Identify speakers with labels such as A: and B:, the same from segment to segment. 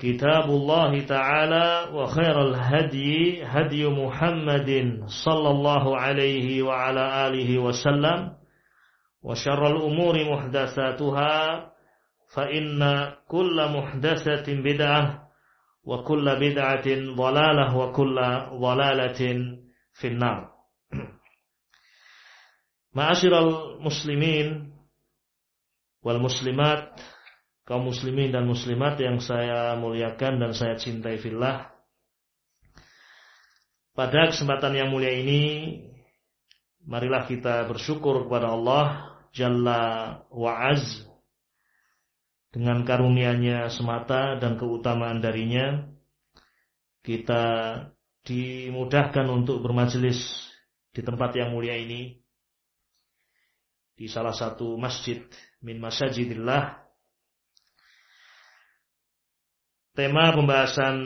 A: كتاب الله تعالى وخير الهدي هدي محمد صلى الله عليه وعلى آله وسلم وشر الأمور محدثاتها فإن كل محدثة بدعة وكل بدعة ضلالة وكل ضلالة في النار. معاشر المسلمين والمسلمات kaum muslimin dan muslimat yang saya muliakan dan saya cintai fillah. Pada kesempatan yang mulia ini, marilah kita bersyukur kepada Allah Jalla wa'az dengan karunia-Nya semata dan keutamaan darinya kita dimudahkan untuk bermajelis di tempat yang mulia ini di salah satu masjid min masajidillah Tema pembahasan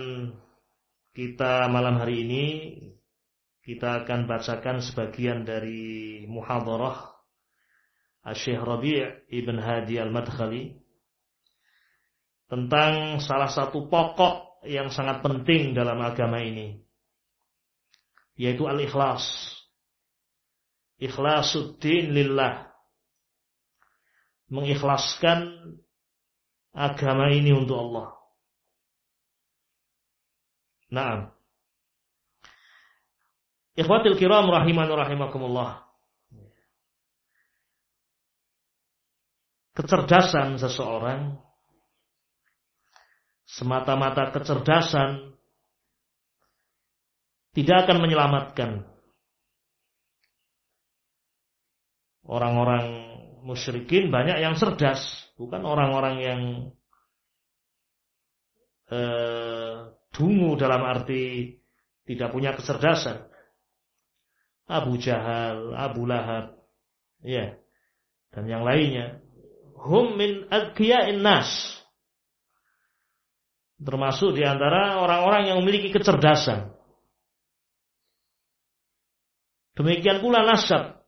A: kita malam hari ini kita akan bacakan sebagian dari muhadarah Syekh Rabi' Ibn Hadi Al-Madkhali tentang salah satu pokok yang sangat penting dalam agama ini yaitu al-ikhlas. Ikhlasuddin lillah. Mengikhlaskan agama ini untuk Allah. Naam. Ikhwatil kiram rahiman rahimakumullah. Kecerdasan seseorang semata-mata kecerdasan tidak akan menyelamatkan orang-orang musyrikin banyak yang cerdas, bukan orang-orang yang eh, dungu dalam arti tidak punya kecerdasan. Abu Jahal, Abu Lahab, ya, dan yang lainnya. Hum min adkiya'in nas. Termasuk di antara orang-orang yang memiliki kecerdasan. Demikian pula nasab.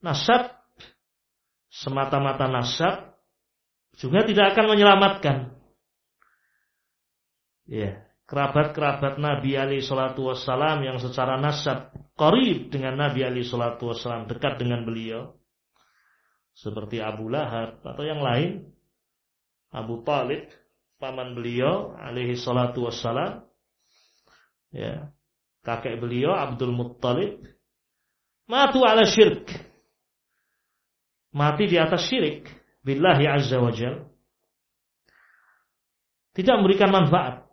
A: Nasab semata-mata nasab juga tidak akan menyelamatkan ya kerabat-kerabat Nabi Ali Shallallahu Wasallam yang secara nasab korib dengan Nabi Ali Shallallahu Wasallam dekat dengan beliau. Seperti Abu Lahab atau yang lain. Abu Talib paman beliau alaihi salatu wassalam. Ya. Kakek beliau Abdul Muttalib. Mati ala syirk. Mati di atas syirik. Billahi azza wajal. Tidak memberikan manfaat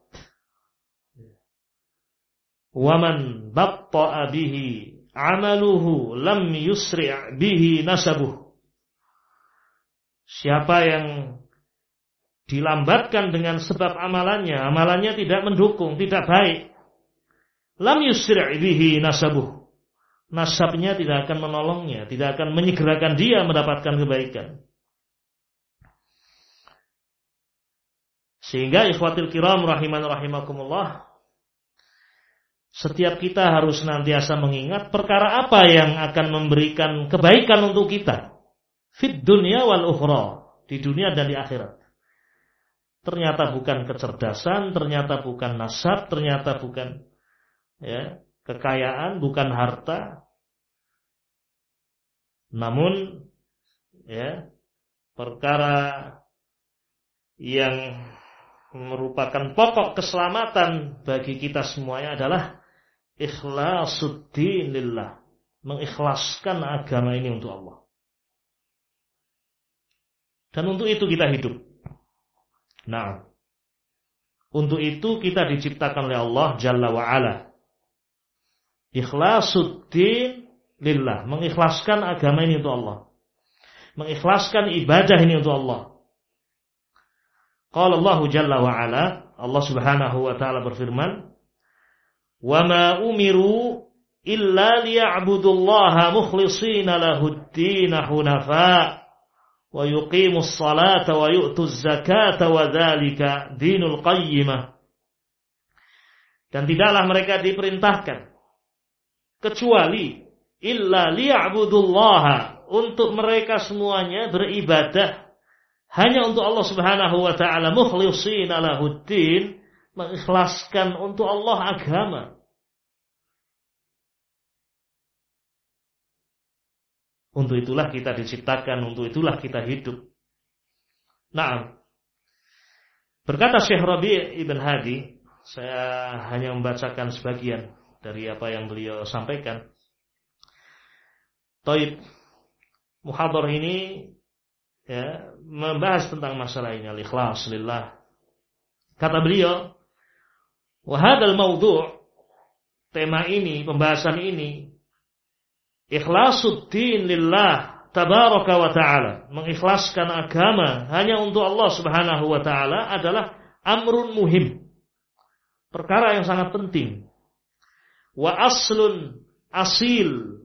A: Waman batta'a bihi amaluhu lam yusri' bihi nasabuh. Siapa yang dilambatkan dengan sebab amalannya, amalannya tidak mendukung, tidak baik. Lam yusri' bihi nasabuh. Nasabnya tidak akan menolongnya, tidak akan menyegerakan dia mendapatkan kebaikan. Sehingga ikhwatil kiram rahiman rahimakumullah setiap kita harus nantiasa mengingat perkara apa yang akan memberikan kebaikan untuk kita. Fit dunia wal ukhra. Di dunia dan di akhirat. Ternyata bukan kecerdasan, ternyata bukan nasab, ternyata bukan ya, kekayaan, bukan harta. Namun ya, perkara yang merupakan pokok keselamatan bagi kita semuanya adalah ikhlasuddin lillah. Mengikhlaskan agama ini untuk Allah. Dan untuk itu kita hidup. Nah, untuk itu kita diciptakan oleh Allah Jalla wa'ala. Ikhlasuddin lillah. Mengikhlaskan agama ini untuk Allah. Mengikhlaskan ibadah ini untuk Allah. Qala Allah Jalla wa'ala. Allah subhanahu wa ta'ala berfirman. وَمَا أُمِرُوا إِلَّا لِيَعْبُدُوا اللَّهَ مُخْلِصِينَ لَهُ الدِّينَ حُنَفَاءَ وَيُقِيمُوا الصَّلَاةَ وَيُؤْتُوا الزَّكَاةَ وَذَلِكَ دِينُ الْقَيِّمَةِ Dan tidaklah mereka diperintahkan kecuali illa liya'budullaha untuk mereka semuanya beribadah hanya untuk Allah Subhanahu wa taala mukhlishina lahuddin mengikhlaskan untuk Allah agama. Untuk itulah kita diciptakan, untuk itulah kita hidup. Nah, berkata Syekh Rabi' Ibn Hadi, saya hanya membacakan sebagian dari apa yang beliau sampaikan. Taib Muhadhar ini ya, membahas tentang masalah ini al-ikhlas lillah. Kata beliau, Wahadal maudhu' tema ini, pembahasan ini ikhlasuddin lillah tabaraka wa ta'ala, mengikhlaskan agama hanya untuk Allah Subhanahu wa taala adalah amrun muhim. Perkara yang sangat penting. Wa aslun asil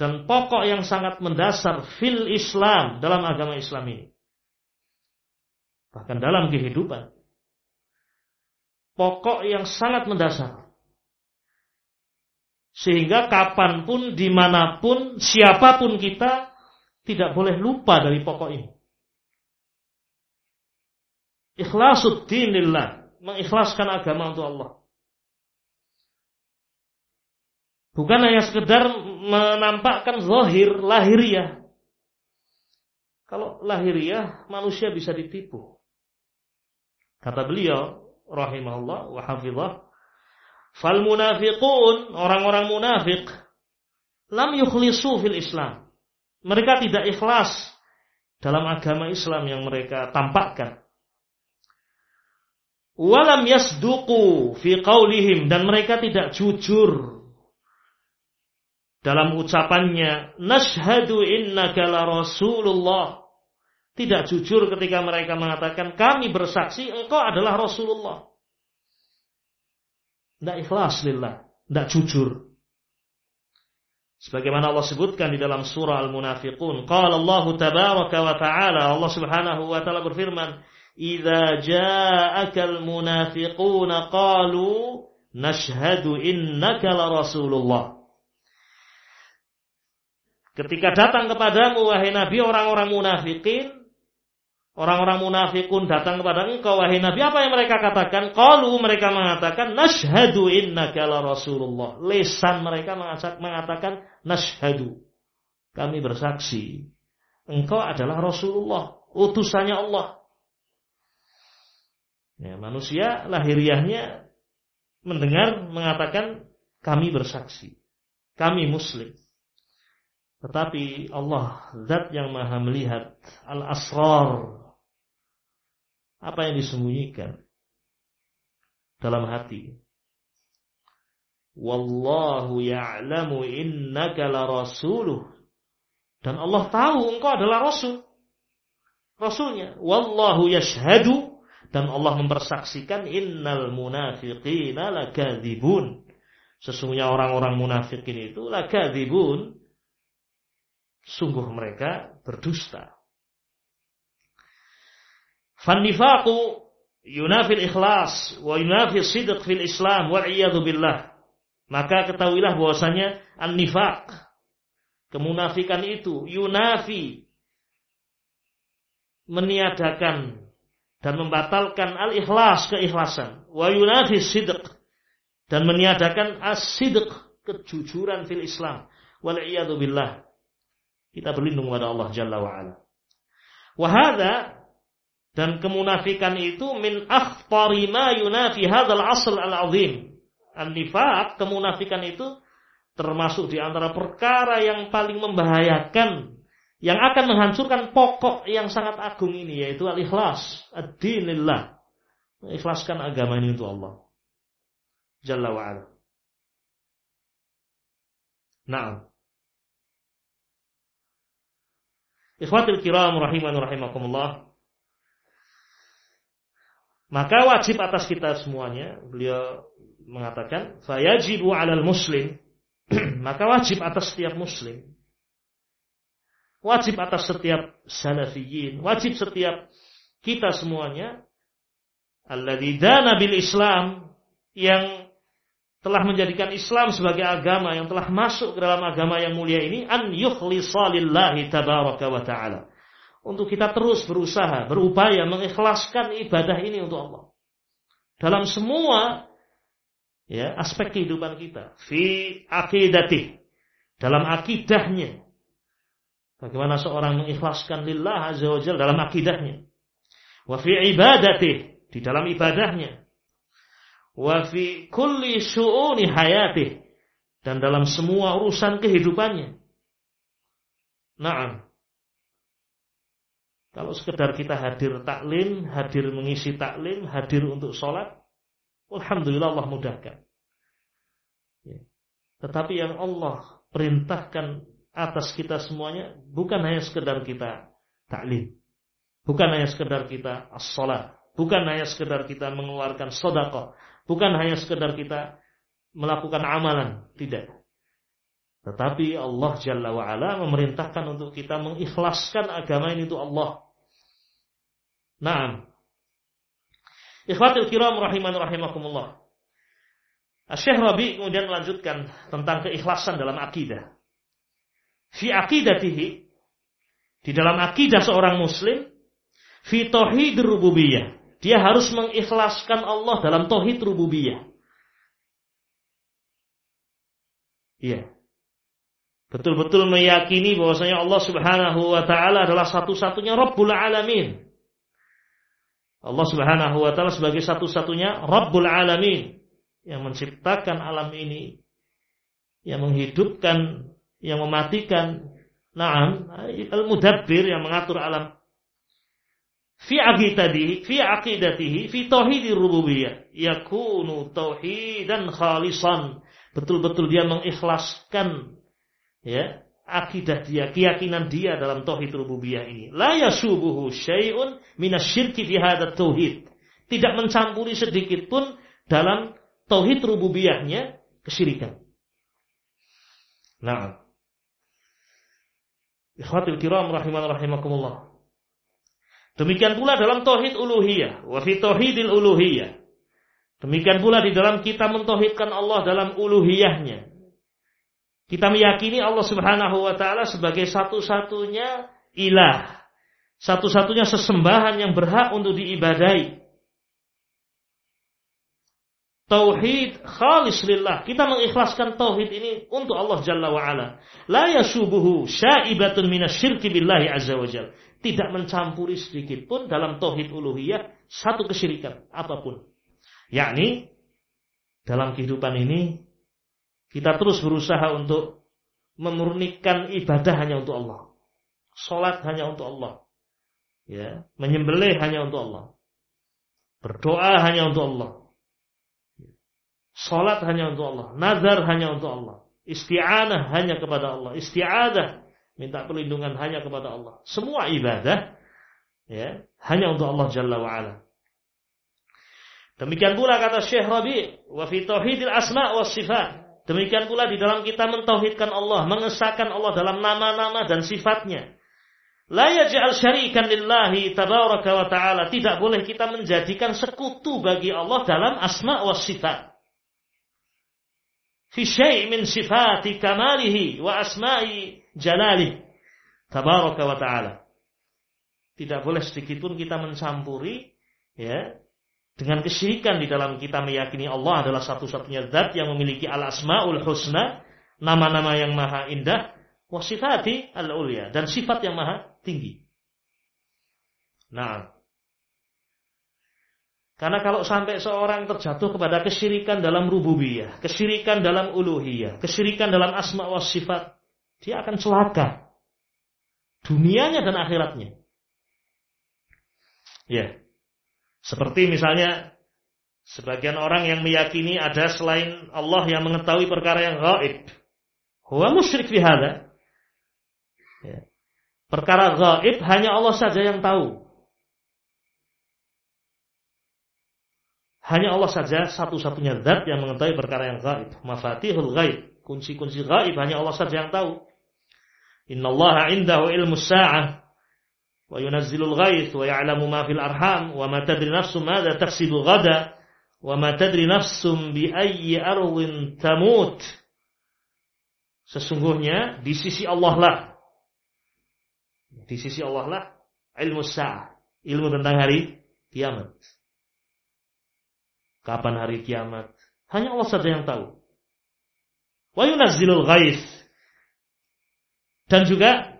A: dan pokok yang sangat mendasar fil Islam dalam agama Islam ini. Bahkan dalam kehidupan pokok yang sangat mendasar. Sehingga kapan pun, di mana pun, siapa pun kita tidak boleh lupa dari pokok ini. Ikhlasuddin lillah. Mengikhlaskan agama untuk Allah. Bukan hanya sekedar menampakkan zahir, lahiriah. Kalau lahiriah, manusia bisa ditipu. Kata beliau, rahimahullah wa hafizah. Fal munafiqun, orang-orang munafik, lam yukhlisu fil Islam. Mereka tidak ikhlas dalam agama Islam yang mereka tampakkan. Walam yasduqu fi qaulihim dan mereka tidak jujur dalam ucapannya nashhadu innaka la rasulullah tidak jujur ketika mereka mengatakan kami bersaksi engkau adalah Rasulullah. Tidak ikhlas lillah, tidak jujur. Sebagaimana Allah sebutkan di dalam surah Al-Munafiqun, qala Allah tabaraka wa ta'ala, Allah Subhanahu wa taala berfirman, "Idza ja'akal munafiquna qalu nashhadu innaka la Rasulullah." Ketika datang kepadamu wahai Nabi orang-orang munafikin Orang-orang munafikun datang kepada engkau wahai Nabi apa yang mereka katakan? Qalu mereka mengatakan nashhadu innaka la Rasulullah. Lesan mereka mengatakan nashhadu. Kami bersaksi engkau adalah Rasulullah, utusannya Allah. Ya, manusia lahiriahnya mendengar mengatakan kami bersaksi. Kami muslim. Tetapi Allah zat yang maha melihat al-asrar apa yang disembunyikan dalam hati. Wallahu ya'lamu innaka la rasuluh. Dan Allah tahu engkau adalah rasul. Rasulnya. Wallahu yashhadu dan Allah mempersaksikan innal munafiqina lakadzibun. Sesungguhnya orang-orang munafikin itu lakadzibun. Sungguh mereka berdusta. Yunafil ikhlas wa yunafil sidq fil Islam wal billah. Maka ketahuilah bahwasanya an-nifaq kemunafikan itu yunafi meniadakan dan membatalkan al-ikhlas keikhlasan. Wa yunafi sidq dan meniadakan as-sidq kejujuran fil Islam. Wal billah. Kita berlindung kepada Allah Jalla wa ala wa dan kemunafikan itu min akhfari ma yunafi hadzal asl al-azim an-nifaq kemunafikan itu termasuk di antara perkara yang paling membahayakan yang akan menghancurkan pokok yang sangat agung ini yaitu al-ikhlas, ad-dinillah. Mengikhlaskan agama ini untuk Allah. Jalla wa ala. Naam. Ikhwatil kiram rahiman rahimakumullah. Maka wajib atas kita semuanya, beliau mengatakan, fayajibu 'alal muslim, maka wajib atas setiap muslim. Wajib atas setiap salafiyin, wajib setiap kita semuanya. Alladzi dana bil Islam yang telah menjadikan Islam sebagai agama yang telah masuk ke dalam agama yang mulia ini an yukhlisa lillahi tabaraka wa taala. Untuk kita terus berusaha, berupaya mengikhlaskan ibadah ini untuk Allah. Dalam semua ya aspek kehidupan kita, fi aqidatih, dalam akidahnya, Bagaimana seorang mengikhlaskan lillah azza wa dalam akidahnya. Wa fi ibadatih, di dalam ibadahnya. Wa fi kulli syu'uni hayatih, dan dalam semua urusan kehidupannya. Naam. Kalau sekedar kita hadir taklim, hadir mengisi taklim, hadir untuk sholat, Alhamdulillah Allah mudahkan. Ya. Tetapi yang Allah perintahkan atas kita semuanya bukan hanya sekedar kita taklim. Bukan hanya sekedar kita as-salat. Bukan hanya sekedar kita mengeluarkan sodako. Bukan hanya sekedar kita melakukan amalan. Tidak. Tetapi Allah Jalla wa'ala memerintahkan untuk kita mengikhlaskan agama ini untuk Allah. Naam. Ikhwatul kiram rahiman rahimakumullah. Syekh Rabi kemudian melanjutkan tentang keikhlasan dalam akidah. Fi aqidatihi di dalam akidah seorang muslim fi tauhid rububiyah. Dia harus mengikhlaskan Allah dalam tauhid rububiyah. Iya. Betul-betul meyakini bahwasanya Allah Subhanahu wa taala adalah satu-satunya Rabbul alamin Allah Subhanahu wa taala sebagai satu-satunya Rabbul alamin yang menciptakan alam ini yang menghidupkan yang mematikan. Naam, al-mudabbir yang mengatur alam. Fi aqidatihi, fi aqidatihi, fi tauhidir rububiyah. Yakunu tauhidan khalisan. Betul-betul dia mengikhlaskan ya, akidah dia, keyakinan dia dalam tauhid rububiyah ini. La yasubuhu syai'un minasyirki fi hadat tauhid. Tidak mencampuri sedikit pun dalam tauhid rububiyahnya kesyirikan. Nah, Ikhwatul kiram rahiman rahimakumullah. Demikian pula dalam tauhid uluhiyah, wa fi tauhidil uluhiyah. Demikian pula di dalam kita mentauhidkan Allah dalam uluhiyahnya. Kita meyakini Allah Subhanahu wa taala sebagai satu-satunya ilah, satu-satunya sesembahan yang berhak untuk diibadai tauhid khalis lillah. Kita mengikhlaskan tauhid ini untuk Allah Jalla wa ala. La yasubuhu syaibatun minasyirki billahi azza wa jal. Tidak mencampuri sedikit pun dalam tauhid uluhiyah satu kesyirikan apa pun. Yakni dalam kehidupan ini kita terus berusaha untuk memurnikan ibadah hanya untuk Allah. Salat hanya untuk Allah. Ya, menyembelih hanya untuk Allah. Berdoa hanya untuk Allah Salat hanya untuk Allah. Nazar hanya untuk Allah. Isti'anah hanya kepada Allah. Isti'adah. Minta perlindungan hanya kepada Allah. Semua ibadah. Ya, hanya untuk Allah Jalla wa ala. Demikian pula kata Syekh Rabi, wa fi tauhidil asma wa sifat. Demikian pula di dalam kita mentauhidkan Allah, mengesahkan Allah dalam nama-nama dan sifatnya. La yaj'al syarikan lillahi tabaraka wa ta'ala. Tidak boleh kita menjadikan sekutu bagi Allah dalam asma wa sifat. Fi syai' min sifati kamalihi wa asma'i jalalih. Tabaraka wa ta'ala. Tidak boleh sedikit pun kita mencampuri ya dengan kesyirikan di dalam kita meyakini Allah adalah satu-satunya zat yang memiliki al-asmaul husna, nama-nama yang maha indah, wasifati al-ulya dan sifat yang maha tinggi. Nah, karena kalau sampai seorang terjatuh kepada kesyirikan dalam rububiyah, kesyirikan dalam uluhiyah, kesyirikan dalam asma wa sifat, dia akan celaka. Dunianya dan akhiratnya. Ya. Seperti misalnya sebagian orang yang meyakini ada selain Allah yang mengetahui perkara yang gaib. Huwa musyrik fi hada. Ya. Perkara gaib hanya Allah saja yang tahu. Hanya Allah saja satu-satunya zat yang mengetahui perkara yang gaib. Mafatihul gaib. Kunci-kunci gaib hanya Allah saja yang tahu. Inna Allah indahu ilmu sa'ah wa yunazzilul ghaith wa ya'lamu ma fil arham wa ma tadri nafsum madza taksibu ghada wa ma tadri bi ayyi ardhin tamut Sesungguhnya di sisi Allah lah di sisi Allah lah ilmu sa'ah, ilmu tentang hari kiamat. Kapan hari kiamat? Hanya Allah saja yang tahu. Wa yunazzilul ghaith. Dan juga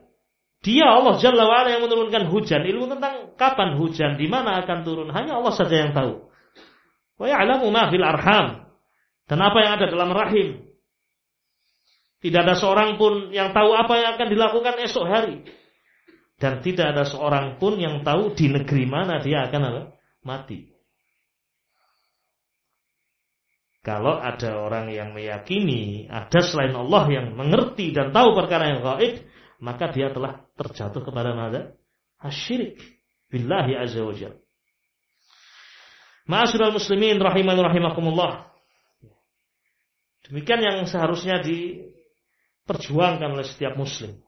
A: dia Allah Jalla wa'ala yang menurunkan hujan. Ilmu tentang kapan hujan, di mana akan turun. Hanya Allah saja yang tahu. Wa ya'lamu ma fil arham. Dan apa yang ada dalam rahim. Tidak ada seorang pun yang tahu apa yang akan dilakukan esok hari. Dan tidak ada seorang pun yang tahu di negeri mana dia akan apa? mati. Kalau ada orang yang meyakini ada selain Allah yang mengerti dan tahu perkara yang gaib, maka dia telah terjatuh kepada mana? Asyirik billahi azza wa jalla. Ma'asyiral muslimin rahiman rahimakumullah. Demikian yang seharusnya diperjuangkan oleh setiap muslim.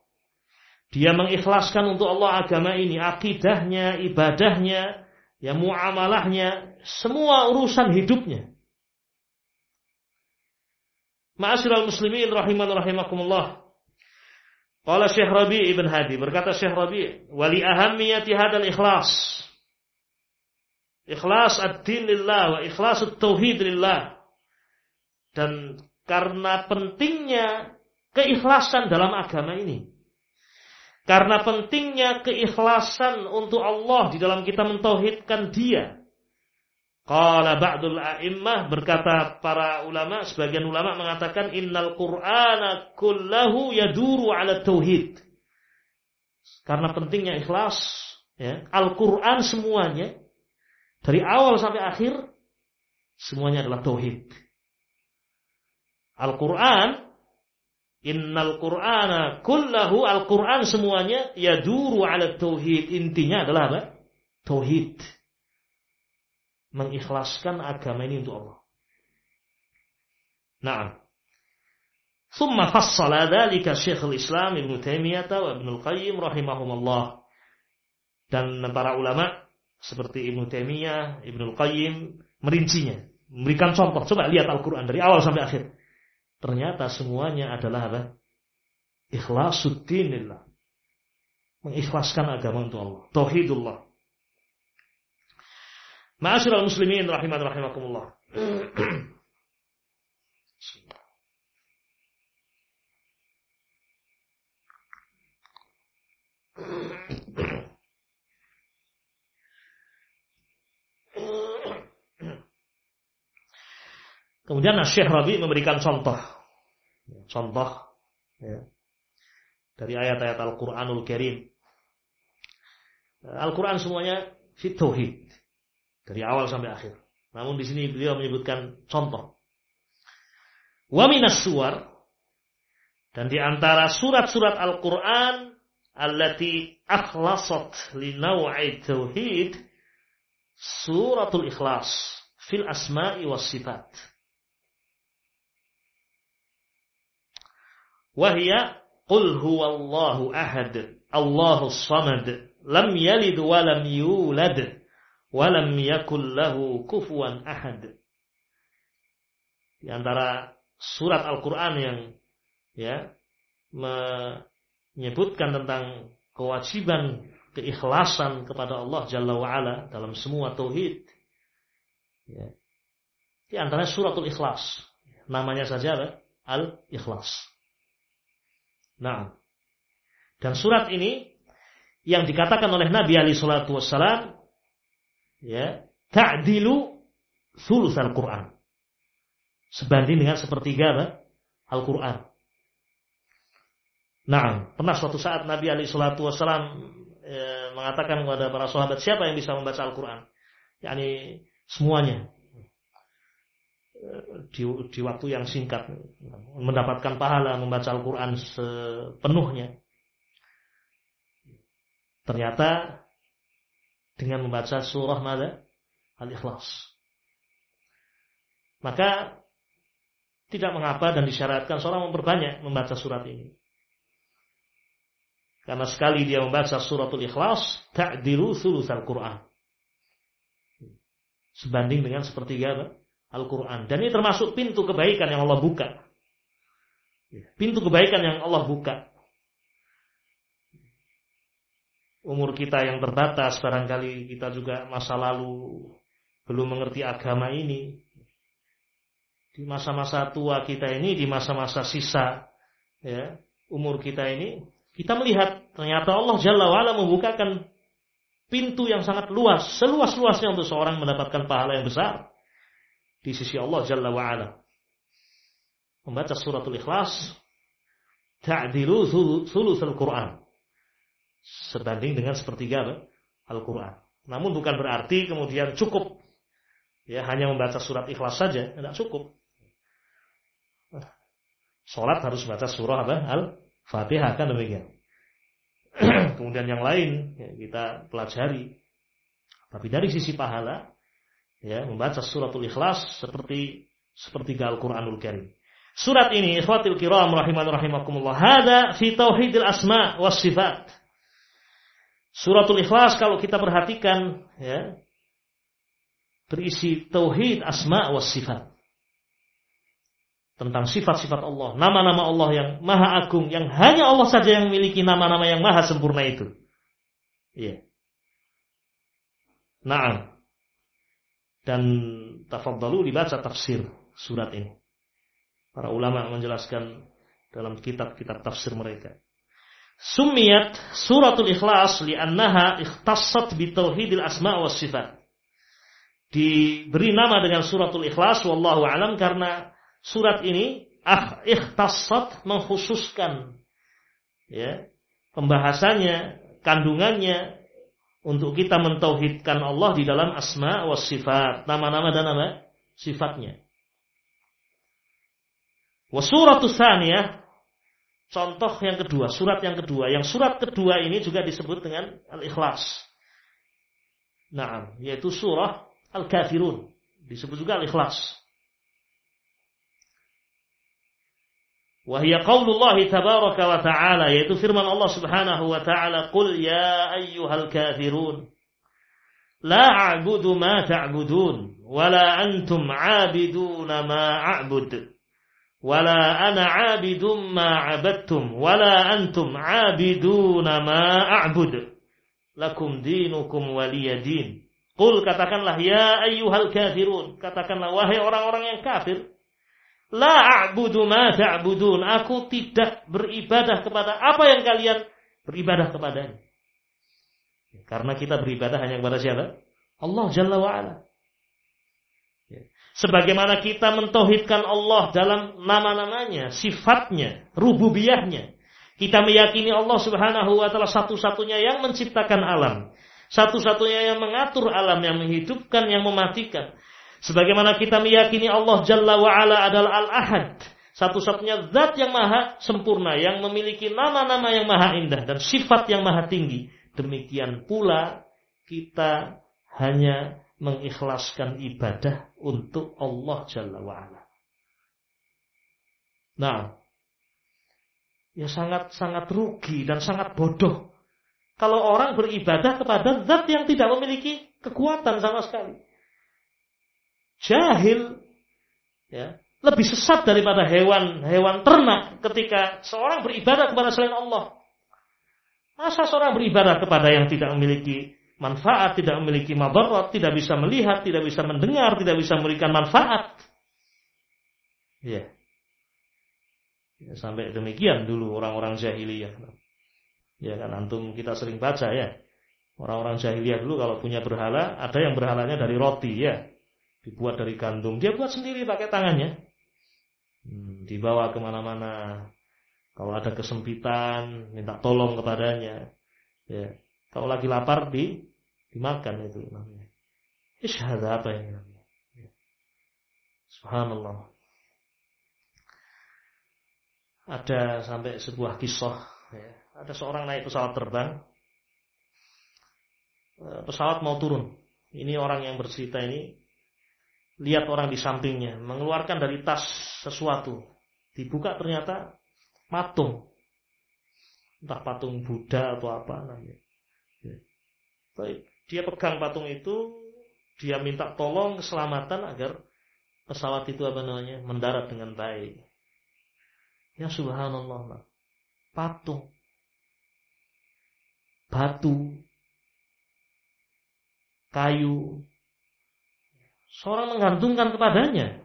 A: Dia mengikhlaskan untuk Allah agama ini, akidahnya, ibadahnya, ya muamalahnya, semua urusan hidupnya. Ma'asyiral muslimin rahiman rahimakumullah. Qala Syekh Rabi ibn Hadi berkata Syekh Rabi wali ahammiyati hadal ikhlas. Ikhlas ad-din lillah wa ikhlas at-tauhid lillah. Dan karena pentingnya keikhlasan dalam agama ini. Karena pentingnya keikhlasan untuk Allah di dalam kita mentauhidkan Dia. Qala ba'dul a'immah berkata para ulama, sebagian ulama mengatakan innal qur'ana kullahu yaduru ala tauhid. Karena pentingnya ikhlas, ya, Al-Qur'an semuanya dari awal sampai akhir semuanya adalah tauhid. Al-Qur'an innal qur'ana kullahu Al-Qur'an semuanya yaduru ala tauhid. Intinya adalah apa? Tauhid mengikhlaskan agama ini untuk Allah. Nah, Summa fassala dzalika Syekhul Islam Ibnu Taimiyah wa Ibnu Qayyim rahimahumullah. Dan para ulama seperti Ibnu Taimiyah, Ibnu Qayyim merincinya, memberikan contoh. Coba lihat Al-Qur'an dari awal sampai akhir. Ternyata semuanya adalah apa? Ikhlasuddinillah. Mengikhlaskan agama untuk Allah. Tauhidullah. Ma'asyiral muslimin rahiman rahimakumullah. Kemudian Syekh Rabi memberikan contoh. Contoh ya, dari ayat-ayat Al-Quranul Karim. Al-Quran semuanya fit tauhid. Dari awal sampai akhir. Namun di sini beliau menyebutkan contoh. Wa minas suwar dan di antara surat-surat Al-Qur'an allati akhlasat li naw'i tauhid suratul ikhlas fil asma'i was sifat. Wahia qul huwallahu ahad Allahu samad lam yalid wa lam yulad wa lam yakul lahu ahad. Di antara surat Al-Qur'an yang ya menyebutkan tentang kewajiban keikhlasan kepada Allah Jalla wa'ala dalam semua tauhid. Ya. Di antara suratul ikhlas. Namanya saja? Al-Ikhlas. Nah. Dan surat ini yang dikatakan oleh Nabi Ali Shallallahu Wasallam ya ta'dilu sulus Al-Quran. Sebanding dengan sepertiga Al-Quran. Nah, pernah suatu saat Nabi Ali Shallallahu Wasallam e, mengatakan kepada para sahabat siapa yang bisa membaca Al-Quran, yakni semuanya di, di waktu yang singkat mendapatkan pahala membaca Al-Quran sepenuhnya. Ternyata dengan membaca surah mana? Al-Ikhlas. Maka tidak mengapa dan disyaratkan seorang memperbanyak membaca surat ini. Karena sekali dia membaca suratul ikhlas, ta'dilu al Quran. Sebanding dengan sepertiga Al-Quran. Dan ini termasuk pintu kebaikan yang Allah buka. Pintu kebaikan yang Allah buka. Umur kita yang terbatas, barangkali kita juga masa lalu belum mengerti agama ini. Di masa-masa tua kita ini, di masa-masa sisa ya, umur kita ini, kita melihat ternyata Allah Jalla wa'ala membukakan pintu yang sangat luas, seluas-luasnya untuk seorang mendapatkan pahala yang besar di sisi Allah Jalla wa'ala. Membaca suratul ikhlas, ta'dilu al Quran. Sebanding dengan sepertiga Al-Quran. Namun bukan berarti kemudian cukup ya hanya membaca surat ikhlas saja, tidak cukup. Sholat harus baca surah apa? Al Fatihah kan demikian. Kemudian yang lain ya, kita pelajari. Tapi dari sisi pahala, ya membaca suratul ikhlas seperti seperti Al-Quranul Karim. Surat ini, ikhwatil kiram rahiman rahimakumullah. Hada fi tauhidil asma was sifat. Suratul ikhlas kalau kita perhatikan, ya, berisi tauhid asma was sifat tentang sifat-sifat Allah, nama-nama Allah yang maha agung, yang hanya Allah saja yang memiliki nama-nama yang maha sempurna itu. Iya. Nah, dan tafadhalu dibaca tafsir surat ini. Para ulama menjelaskan dalam kitab-kitab tafsir mereka. Sumiyat suratul ikhlas li'annaha ikhtassat bitauhidil asma' was sifat. Diberi nama dengan suratul ikhlas wallahu alam karena surat ini ah ikhtasat mengkhususkan ya pembahasannya, kandungannya untuk kita mentauhidkan Allah di dalam asma wa sifat, nama-nama dan nama sifatnya. Wa suratus saniyah contoh yang kedua, surat yang kedua, yang surat kedua ini juga disebut dengan Al-Ikhlas. Nah, yaitu surah Al-Kafirun, disebut juga Al-Ikhlas. Wahia qaulullah tabaraka wa ta'ala yaitu firman Allah Subhanahu wa ta'ala qul ya ayyuhal kafirun la a'budu ma ta'budun wala antum 'abiduna ma a'bud wala ana 'abidum ma 'abadtum wala antum 'abiduna ma a'bud lakum dinukum waliyadin Qul katakanlah ya ayyuhal kafirun katakanlah wahai orang-orang yang kafir La a'budu ma ta'budun. Aku tidak beribadah kepada apa yang kalian beribadah kepadanya. Karena kita beribadah hanya kepada siapa? Allah Jalla wa'ala. Sebagaimana kita mentauhidkan Allah dalam nama-namanya, sifatnya, rububiyahnya. Kita meyakini Allah subhanahu wa ta'ala satu-satunya yang menciptakan alam. Satu-satunya yang mengatur alam, yang menghidupkan, yang mematikan. Sebagaimana kita meyakini Allah Jalla wa'ala adalah Al-Ahad. Satu-satunya zat yang maha sempurna, yang memiliki nama-nama yang maha indah dan sifat yang maha tinggi. Demikian pula kita hanya mengikhlaskan ibadah untuk Allah Jalla wa'ala. Nah, ya sangat sangat rugi dan sangat bodoh kalau orang beribadah kepada zat yang tidak memiliki kekuatan sama sekali. Jahil ya, lebih sesat daripada hewan-hewan ternak ketika seorang beribadah kepada selain Allah. Masa seorang beribadah kepada yang tidak memiliki manfaat, tidak memiliki madarat, tidak bisa melihat, tidak bisa mendengar, tidak bisa memberikan manfaat. Ya. ya sampai demikian dulu orang-orang jahiliyah. Ya kan antum kita sering baca ya. Orang-orang jahiliyah dulu kalau punya berhala, ada yang berhalanya dari roti ya. Dibuat dari gandum. Dia buat sendiri pakai tangannya. Hmm, dibawa ke mana-mana. Kalau ada kesempitan, minta tolong kepadanya. Ya. Kalau lagi lapar, di dimakan itu namanya. Isyhad apa yang namanya? Ya. Subhanallah. Ada sampai sebuah kisah. Ya. Ada seorang naik pesawat terbang. Eh, pesawat mau turun. Ini orang yang bercerita ini lihat orang di sampingnya mengeluarkan dari tas sesuatu. Dibuka ternyata patung. Entah patung Buddha atau apa namanya. Ya. Baik, dia pegang patung itu, dia minta tolong keselamatan agar pesawat itu apa namanya mendarat dengan baik. Ya subhanallah, patung, batu, kayu, seorang menggantungkan kepadanya.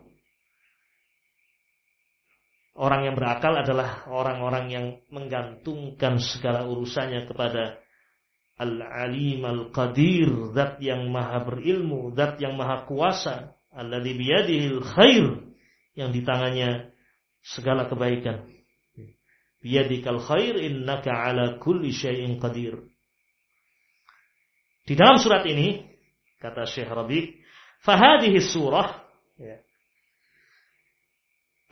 A: Orang yang berakal adalah orang-orang yang menggantungkan segala urusannya kepada Al-Alim Al-Qadir, zat yang maha berilmu, zat yang maha kuasa, alladzi biyadihil khair, yang di tangannya segala kebaikan. Biyadikal khair innaka ala kulli syai'in qadir. Di dalam surat ini, kata Syekh Rabi, Fahadihi surah ya.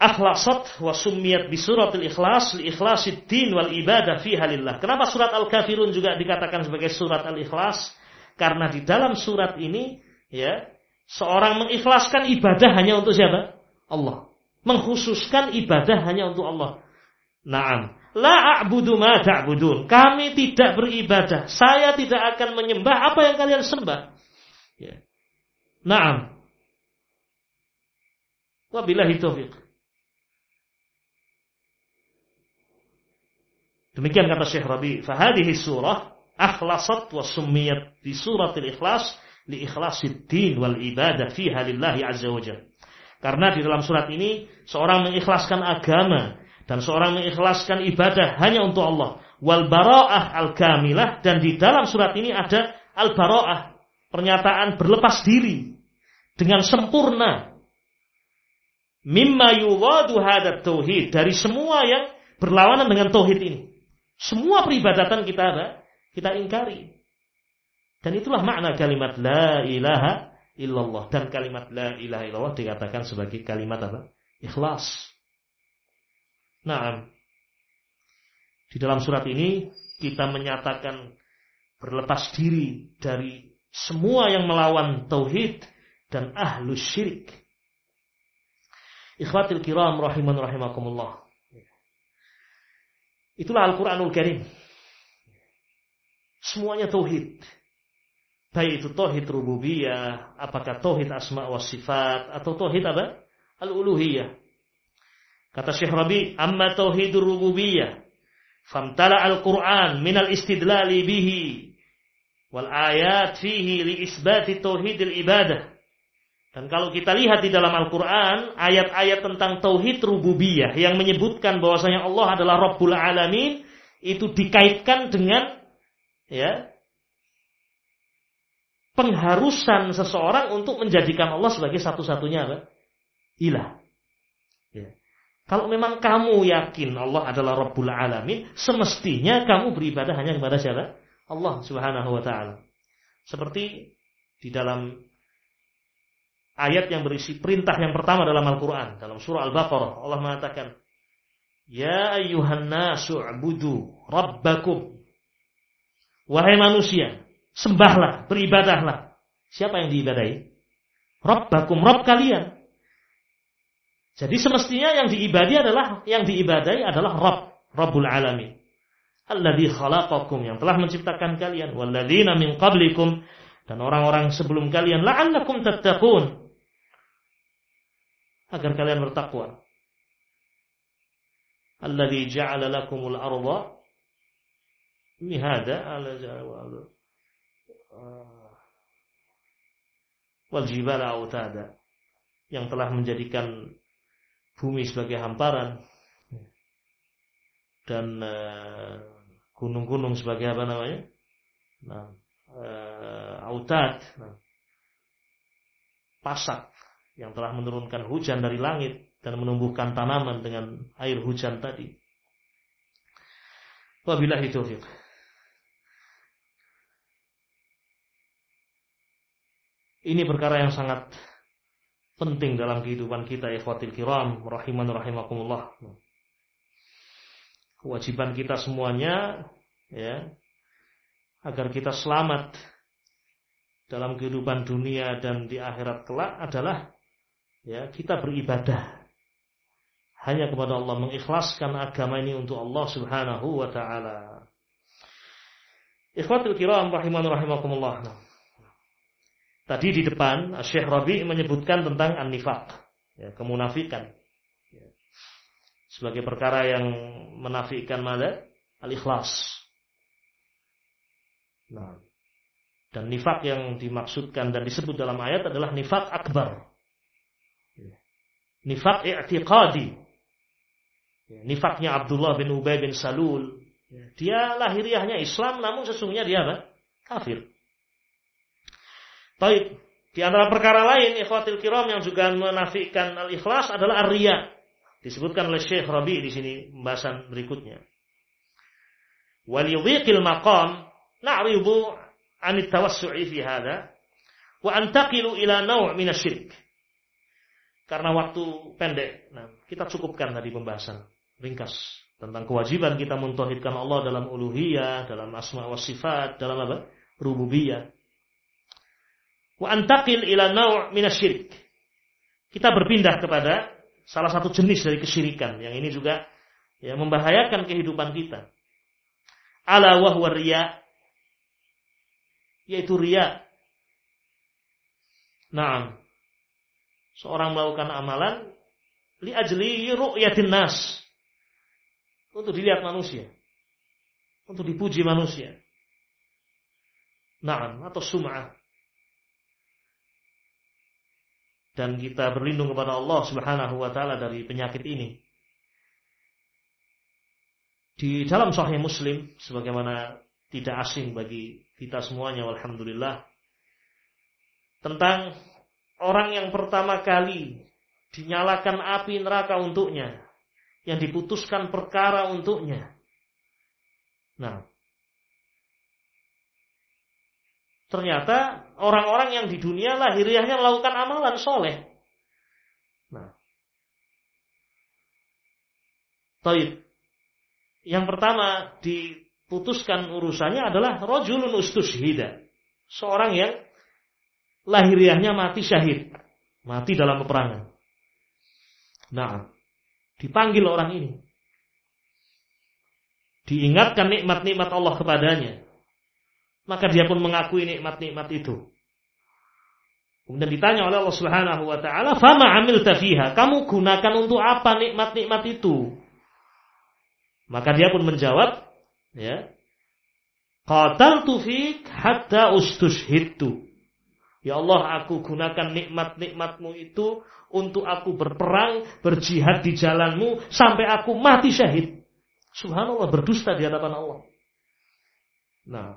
A: Akhlasat wa summiyat bi suratil ikhlas li ikhlasid din wal ibadah fiha lillah. Kenapa surat Al-Kafirun juga dikatakan sebagai surat Al-Ikhlas? Karena di dalam surat ini ya, seorang mengikhlaskan ibadah hanya untuk siapa? Allah. Mengkhususkan ibadah hanya untuk Allah. Naam. La a'budu ma ta'budun. Kami tidak beribadah. Saya tidak akan menyembah apa yang kalian sembah. Ya. Naam. Wabillahi taufiq. Demikian kata Syekh Rabi, fahadihi surah akhlasat wa summiyat di suratil ikhlas li ikhlasid din wal ibadah fiha lillahi azza wa Karena di dalam surat ini seorang mengikhlaskan agama dan seorang mengikhlaskan ibadah hanya untuk Allah. Wal bara'ah al kamilah dan di dalam surat ini ada al bara'ah pernyataan berlepas diri dengan sempurna mimma yuwadu hadat tauhid dari semua yang berlawanan dengan tauhid ini. Semua peribadatan kita ada, kita ingkari. Dan itulah makna kalimat la ilaha illallah dan kalimat la ilaha illallah dikatakan sebagai kalimat apa? Ikhlas. Nah, di dalam surat ini kita menyatakan berlepas diri dari semua yang melawan tauhid dan ahlu syirik. Ikhwatil kiram rahiman rahimakumullah. Itulah Al-Quranul Karim. Semuanya tauhid. Baik itu tauhid rububiyah, apakah tauhid asma wa sifat atau tauhid apa? Al-uluhiyah. Kata Syekh Rabi, amma tauhidur rububiyah famtala al-Quran min al-istidlali bihi wal ayat fihi li isbati tauhidil ibadah dan kalau kita lihat di dalam Al-Quran, ayat-ayat tentang Tauhid Rububiyah yang menyebutkan bahwasanya Allah adalah Rabbul Alamin, itu dikaitkan dengan ya pengharusan seseorang untuk menjadikan Allah sebagai satu-satunya? Ilah. Ya. Kalau memang kamu yakin Allah adalah Rabbul Alamin, semestinya kamu beribadah hanya kepada siapa? Allah Subhanahu wa taala. Seperti di dalam ayat yang berisi perintah yang pertama dalam Al-Quran. Dalam surah Al-Baqarah, Allah mengatakan, Ya ayuhan nasu abudu rabbakum. Wahai manusia, sembahlah, beribadahlah. Siapa yang diibadahi? Rabbakum, Rabb kalian. Jadi semestinya yang diibadi adalah yang diibadai adalah Rabb, Rabbul Alamin. Alladzi khalaqakum yang telah menciptakan kalian walladzina min qablikum dan orang-orang sebelum kalian la'allakum tattaqun agar kalian bertakwa. Alladzi ja'ala lakumul arda mihada ala wal jibala autada yang telah menjadikan bumi sebagai hamparan dan eh, gunung-gunung sebagai apa namanya? Nah, uh, autad, nah, pasak yang telah menurunkan hujan dari langit dan menumbuhkan tanaman dengan air hujan tadi. Wabillahi taufiq. Ini perkara yang sangat penting dalam kehidupan kita ikhwatil kiram rahiman rahimakumullah. Kewajiban kita semuanya ya agar kita selamat dalam kehidupan dunia dan di akhirat kelak adalah ya kita beribadah hanya kepada Allah mengikhlaskan agama ini untuk Allah Subhanahu wa taala. Ikhwatul kiram rahiman rahimakumullah. Tadi di depan Syekh Rabi menyebutkan tentang an-nifaq, ya, kemunafikan. Ya. Sebagai perkara yang menafikan mana? Al-ikhlas. Nah, dan nifak yang dimaksudkan dan disebut dalam ayat adalah nifak akbar. Nifak i'tiqadi. Ya, nifaknya Abdullah bin Ubay bin Salul. Ya. Dia lahiriahnya Islam namun sesungguhnya dia apa? Kafir. Baik, di antara perkara lain ikhwatil kiram yang juga menafikan al-ikhlas adalah ar-riya. Disebutkan oleh Syekh Rabi di sini pembahasan berikutnya. Wal yudhiqil maqam na'ridu an tawassu'i fi hadha wa antaqilu ila naw' min asyirik. Karena waktu pendek, nah, kita cukupkan tadi pembahasan ringkas tentang kewajiban kita mentauhidkan Allah dalam uluhiyah, dalam asma wa sifat, dalam apa? rububiyah wa antaqil ila naw' minasyirik. Kita berpindah kepada salah satu jenis dari kesyirikan yang ini juga ya membahayakan kehidupan kita. Ala wa huwa riya yaitu riya. Nah, seorang melakukan amalan li ajli ru'yatin nas untuk dilihat manusia, untuk dipuji manusia. Nah, atau sum'ah dan kita berlindung kepada Allah Subhanahu wa taala dari penyakit ini. Di dalam sahih Muslim sebagaimana tidak asing bagi kita semuanya alhamdulillah tentang orang yang pertama kali dinyalakan api neraka untuknya yang diputuskan perkara untuknya. Nah, Ternyata orang-orang yang di dunia lahiriahnya melakukan amalan soleh. Nah. Taib. Yang pertama diputuskan urusannya adalah rojulun ustushida. Seorang yang lahiriahnya mati syahid. Mati dalam peperangan. Nah, dipanggil orang ini. Diingatkan nikmat-nikmat Allah kepadanya maka dia pun mengakui nikmat-nikmat itu. Kemudian ditanya oleh Allah Subhanahu wa taala, "Fama amil tafiha? Kamu gunakan untuk apa nikmat-nikmat itu?" Maka dia pun menjawab, ya. Qataltu fik hatta ustushhidtu. Ya Allah, aku gunakan nikmat-nikmatmu itu untuk aku berperang, berjihad di jalanmu sampai aku mati syahid. Subhanallah berdusta di hadapan Allah. Nah,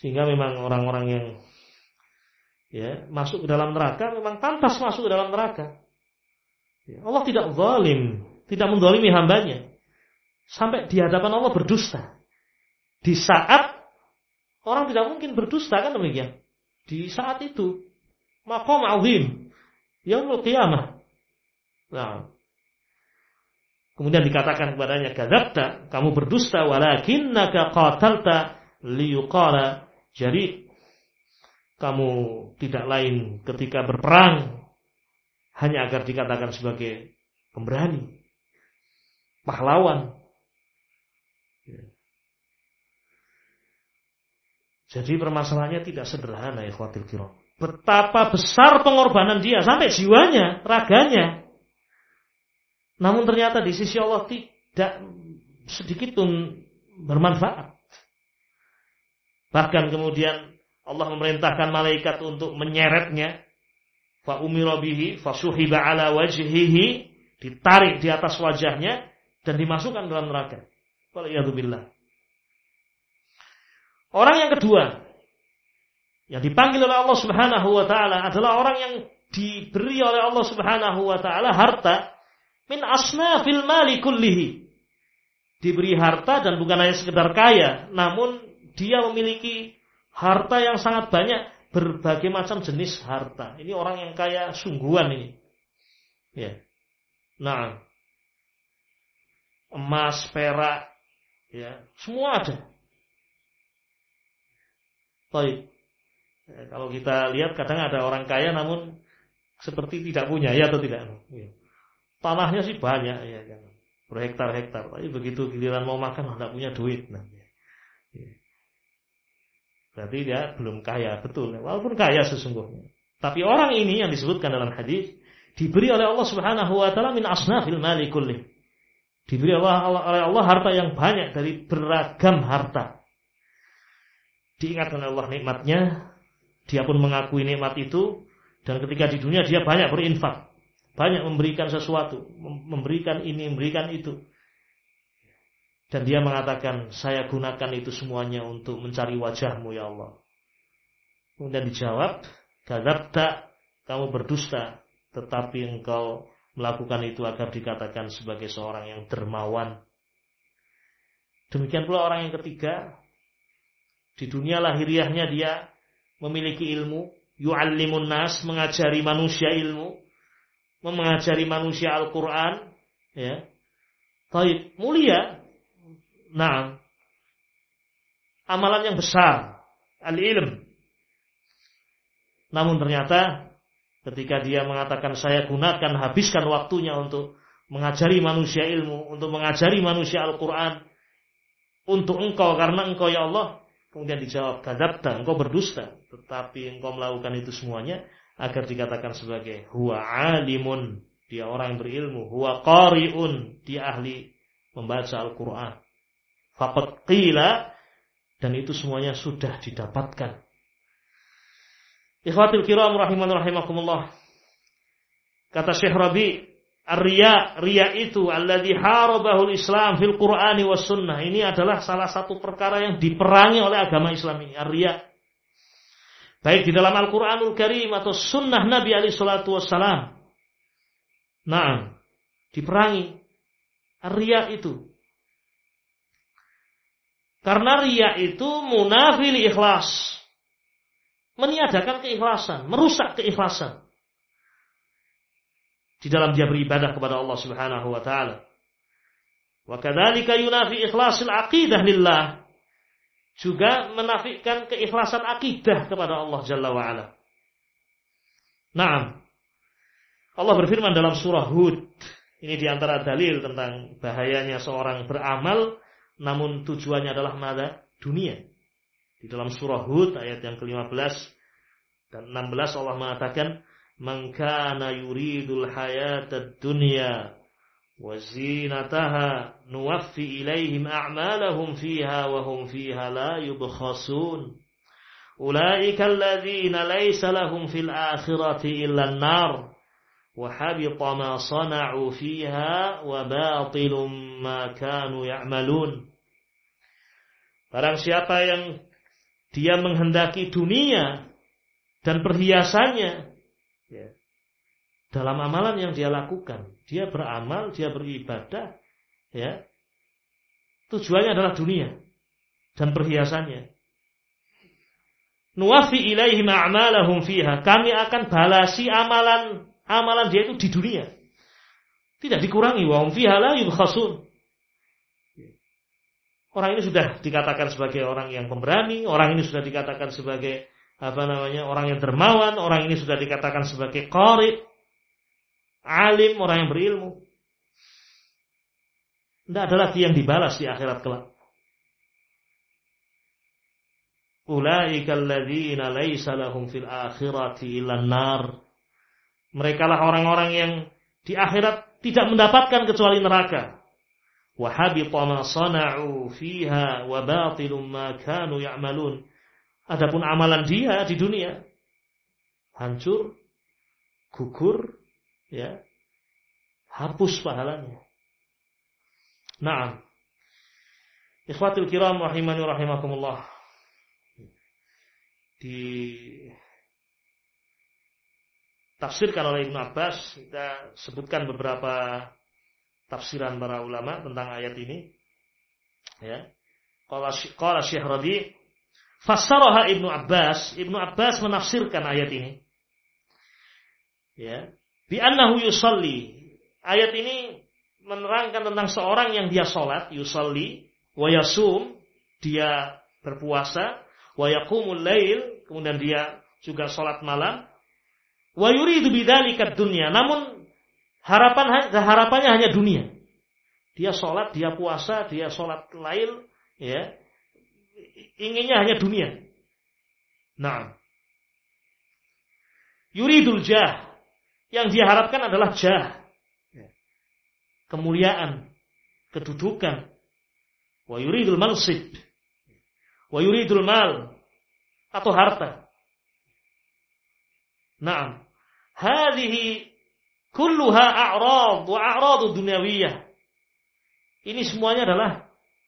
A: sehingga memang orang-orang yang ya masuk ke dalam neraka memang pantas masuk ke dalam neraka. Ya, Allah tidak zalim, tidak mendolimi hambanya. Sampai di hadapan Allah berdusta. Di saat orang tidak mungkin berdusta kan demikian. di saat itu. Maqam azim. Yaumul qiyamah. Nah. Kemudian dikatakan kepadanya, "Kadzabta, kamu berdusta walakinnaka qatalta liyuqala jadi kamu tidak lain ketika berperang hanya agar dikatakan sebagai pemberani, pahlawan. Ya. Jadi permasalahannya tidak sederhana ya khawatir kira. Betapa besar pengorbanan dia sampai jiwanya, raganya. Namun ternyata di sisi Allah tidak sedikit pun bermanfaat. Bahkan kemudian Allah memerintahkan malaikat untuk menyeretnya. Fa umira bihi fasuhiba ala wajhihi ditarik di atas wajahnya dan dimasukkan dalam neraka. Waliyadzubillah. Orang yang kedua yang dipanggil oleh Allah Subhanahu wa taala adalah orang yang diberi oleh Allah Subhanahu wa taala harta min asnafil mali kullihi. Diberi harta dan bukan hanya sekedar kaya, namun dia memiliki harta yang sangat banyak, berbagai macam jenis harta. Ini orang yang kaya sungguhan ini. Ya. Nah, emas, perak, ya, semua ada. Baik. Ya, kalau kita lihat kadang ada orang kaya namun seperti tidak punya ya atau tidak. Ya. Tanahnya sih banyak ya kan. Berhektar-hektar. Tapi begitu giliran mau makan tidak punya duit. Nah, ya. Ya. Berarti dia belum kaya betul. Walaupun kaya sesungguhnya. Tapi orang ini yang disebutkan dalam hadis diberi oleh Allah Subhanahu wa taala min asnafil mali kulli. Diberi Allah, oleh Allah harta yang banyak dari beragam harta diingatkan Allah nikmatnya, dia pun mengakui nikmat itu, dan ketika di dunia dia banyak berinfak, banyak memberikan sesuatu, memberikan ini, memberikan itu. Dan dia mengatakan, saya gunakan itu semuanya untuk mencari wajahmu ya Allah. Kemudian dijawab, tak kamu berdusta, tetapi engkau melakukan itu agar dikatakan sebagai seorang yang dermawan. Demikian pula orang yang ketiga, di dunia lahiriahnya dia memiliki ilmu, yu'allimun nas, mengajari manusia ilmu, mengajari manusia Al-Qur'an, ya. Taib, mulia. Nah, amalan yang besar, al-ilm. Namun ternyata ketika dia mengatakan saya gunakan habiskan waktunya untuk mengajari manusia ilmu, untuk mengajari manusia Al-Qur'an untuk engkau karena engkau ya Allah Kemudian dijawab, kadabta, engkau berdusta. Tetapi engkau melakukan itu semuanya agar dikatakan sebagai huwa alimun. Dia orang yang berilmu. Huwa qari'un. Dia ahli membaca Al-Quran. Qila. Dan itu semuanya sudah didapatkan. Ikhwatil kiram rahiman rahimakumullah. Kata Syekh Rabi, Ar-riya, riya itu alladhi harabahul Islam fil Qur'ani was sunnah. Ini adalah salah satu perkara yang diperangi oleh agama Islam ini, ar-riya. Baik di dalam Al-Qur'anul Karim atau sunnah Nabi alaihi wassalam. Nah, diperangi ar-riya itu. Karena riya itu munafil ikhlas. Meniadakan keikhlasan, merusak keikhlasan di dalam dia beribadah kepada Allah Subhanahu wa taala. Wa kadzalika yunafi ikhlasil aqidah lillah. Juga menafikan keikhlasan akidah kepada Allah Jalla wa ala. Naam. Allah berfirman dalam surah Hud. Ini di antara dalil tentang bahayanya seorang beramal namun tujuannya adalah mada? Dunia. Di dalam surah Hud ayat yang ke-15 dan 16 Allah mengatakan man kana yuridul hayatad dunya wa zinataha nuwaffi ilaihim a'malahum fiha wa hum fiha la yubkhasun. Ulaika alladhina laysa lahum fil akhirati illa an-nar wa habita ma sana'u fiha wa batilum ma kanu ya'malun. Barang siapa yang dia menghendaki dunia dan perhiasannya Ya. Dalam amalan yang dia lakukan, dia beramal, dia beribadah, ya. Tujuannya adalah dunia dan perhiasannya. nuwafi ilaihim a'malahum fiha. Kami akan balasi amalan amalan dia itu di dunia. Tidak dikurangi wa fiha la yubkhasun. Orang ini sudah dikatakan sebagai orang yang pemberani, orang ini sudah dikatakan sebagai apa namanya orang yang dermawan, orang ini sudah dikatakan sebagai qari, alim, orang yang berilmu. Tidak ada lagi yang dibalas di akhirat kelak. Ulaika alladzina laisa lahum fil akhirati illa nar. Mereka lah orang-orang yang di akhirat tidak mendapatkan kecuali neraka. Wa habita ma sana'u fiha wa batilum ma kanu ya'malun. Adapun amalan dia di dunia hancur, gugur, ya, hapus pahalanya. Nah, ikhwatul kiram rahimani rahimakumullah. Ditafsirkan oleh Ibn Abbas kita sebutkan beberapa tafsiran para ulama tentang ayat ini. Ya. Qala Syekh Rabi fassaraha Ibnu Abbas Ibnu Abbas menafsirkan ayat ini ya bi annahu yusalli ayat ini menerangkan tentang seorang yang dia sholat yusalli wa yasum dia berpuasa wa yaqumul lail, kemudian dia juga sholat malam. Wa yuridu bidzalika dunya. Namun harapan harapannya hanya dunia. Dia sholat, dia puasa, dia sholat lail, ya. Inginnya hanya dunia. Nah. Yuridul jah. Yang diharapkan adalah jah. Kemuliaan, kedudukan. Wa yuridul mansib wa yuridul mal atau harta. Naam. Hadhihi kulluha a'rad wa a'radu dunyawiyah. Ini semuanya adalah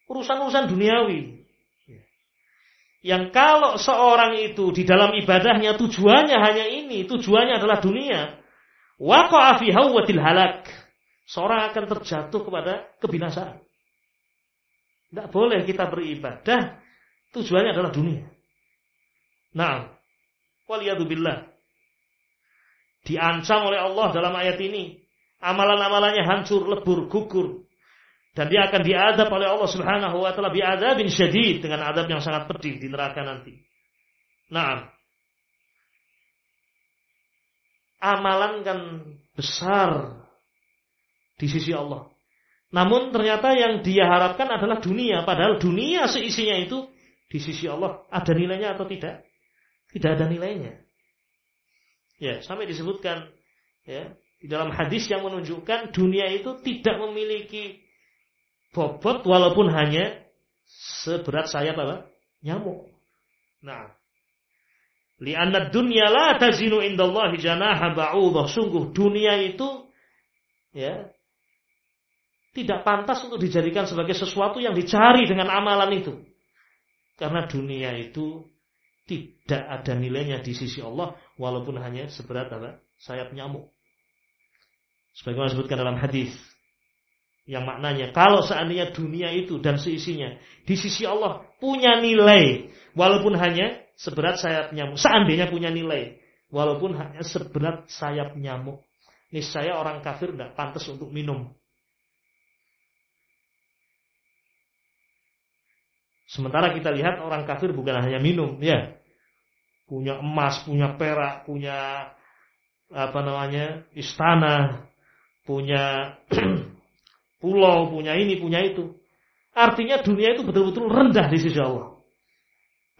A: urusan-urusan duniawi. Yang kalau seorang itu di dalam ibadahnya tujuannya hanya ini, tujuannya adalah dunia. Halak. Seorang akan terjatuh kepada kebinasaan. Tidak boleh kita beribadah Tujuannya adalah dunia. Nah, waliyadzubillah. Diancam oleh Allah dalam ayat ini. Amalan-amalannya hancur, lebur, gugur. Dan dia akan diadab oleh Allah subhanahu wa ta'ala biadabin syadid. Dengan adab yang sangat pedih di neraka nanti. Nah. Amalan kan besar di sisi Allah. Namun ternyata yang dia harapkan adalah dunia. Padahal dunia seisinya itu di sisi Allah ada nilainya atau tidak? Tidak ada nilainya. Ya, sampai disebutkan ya, di dalam hadis yang menunjukkan dunia itu tidak memiliki bobot walaupun hanya seberat sayap apa? Nyamuk. Nah, li'anna dunya la tazinu indallahi janaha ba'udah. Sungguh dunia itu ya tidak pantas untuk dijadikan sebagai sesuatu yang dicari dengan amalan itu. Karena dunia itu tidak ada nilainya di sisi Allah walaupun hanya seberat apa? sayap nyamuk. Sebagaimana disebutkan dalam hadis yang maknanya kalau seandainya dunia itu dan seisinya di sisi Allah punya nilai walaupun hanya seberat sayap nyamuk. Seandainya punya nilai walaupun hanya seberat sayap nyamuk. Niscaya orang kafir tidak pantas untuk minum Sementara kita lihat orang kafir bukan hanya minum, ya. Punya emas, punya perak, punya apa namanya? istana, punya pulau, punya ini, punya itu. Artinya dunia itu betul-betul rendah di sisi Allah.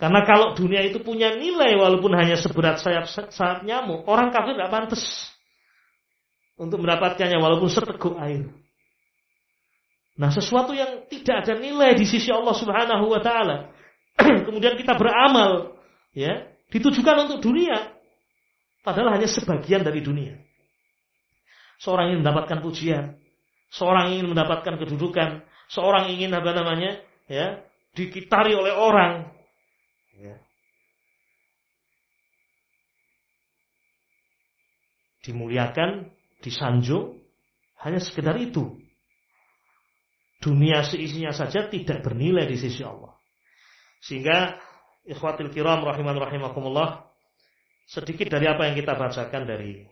A: Karena kalau dunia itu punya nilai walaupun hanya seberat sayap sayap nyamuk, orang kafir tidak pantas untuk mendapatkannya walaupun seteguk air. Nah, sesuatu yang tidak ada nilai di sisi Allah Subhanahu wa taala. Kemudian kita beramal, ya, ditujukan untuk dunia. Padahal hanya sebagian dari dunia. Seorang ingin mendapatkan pujian, seorang ingin mendapatkan kedudukan, seorang ingin apa namanya, ya, dikitari oleh orang. Ya. Dimuliakan, disanjung, hanya sekedar itu dunia seisinya saja tidak bernilai di sisi Allah. Sehingga ikhwatil kiram rahiman rahimakumullah sedikit dari apa yang kita bacakan dari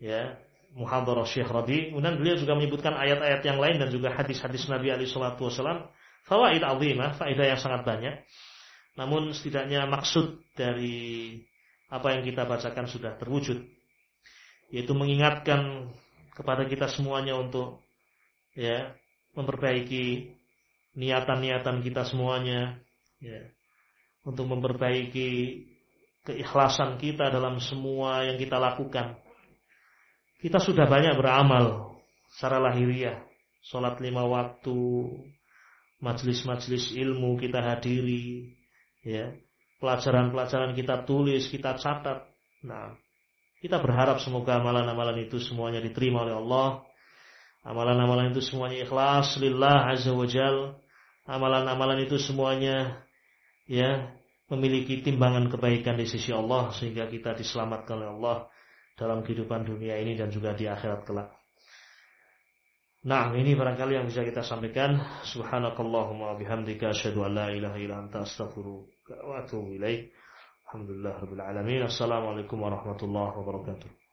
A: ya muhadharah Syekh Rabi. Kemudian beliau juga menyebutkan ayat-ayat yang lain dan juga hadis-hadis Nabi alaihi wasallam. Fawaid azimah, faedah yang sangat banyak. Namun setidaknya maksud dari apa yang kita bacakan sudah terwujud. Yaitu mengingatkan kepada kita semuanya untuk ya memperbaiki niatan-niatan kita semuanya ya untuk memperbaiki keikhlasan kita dalam semua yang kita lakukan. Kita sudah banyak beramal secara lahiriah, sholat lima waktu, majelis-majelis ilmu kita hadiri, ya, pelajaran-pelajaran kita tulis, kita catat. Nah, kita berharap semoga amalan-amalan itu semuanya diterima oleh Allah. Amalan-amalan itu semuanya ikhlas lillah azza wajal. Amalan-amalan itu semuanya ya memiliki timbangan kebaikan di sisi Allah sehingga kita diselamatkan oleh Allah dalam kehidupan dunia ini dan juga di akhirat kelak. Nah, ini barangkali yang bisa kita sampaikan. Subhanakallahumma bihamdika asyhadu an la ilaha illa anta astaghfiruka wa atubu ilaik. Alhamdulillah rabbil alamin. Assalamualaikum warahmatullahi wabarakatuh.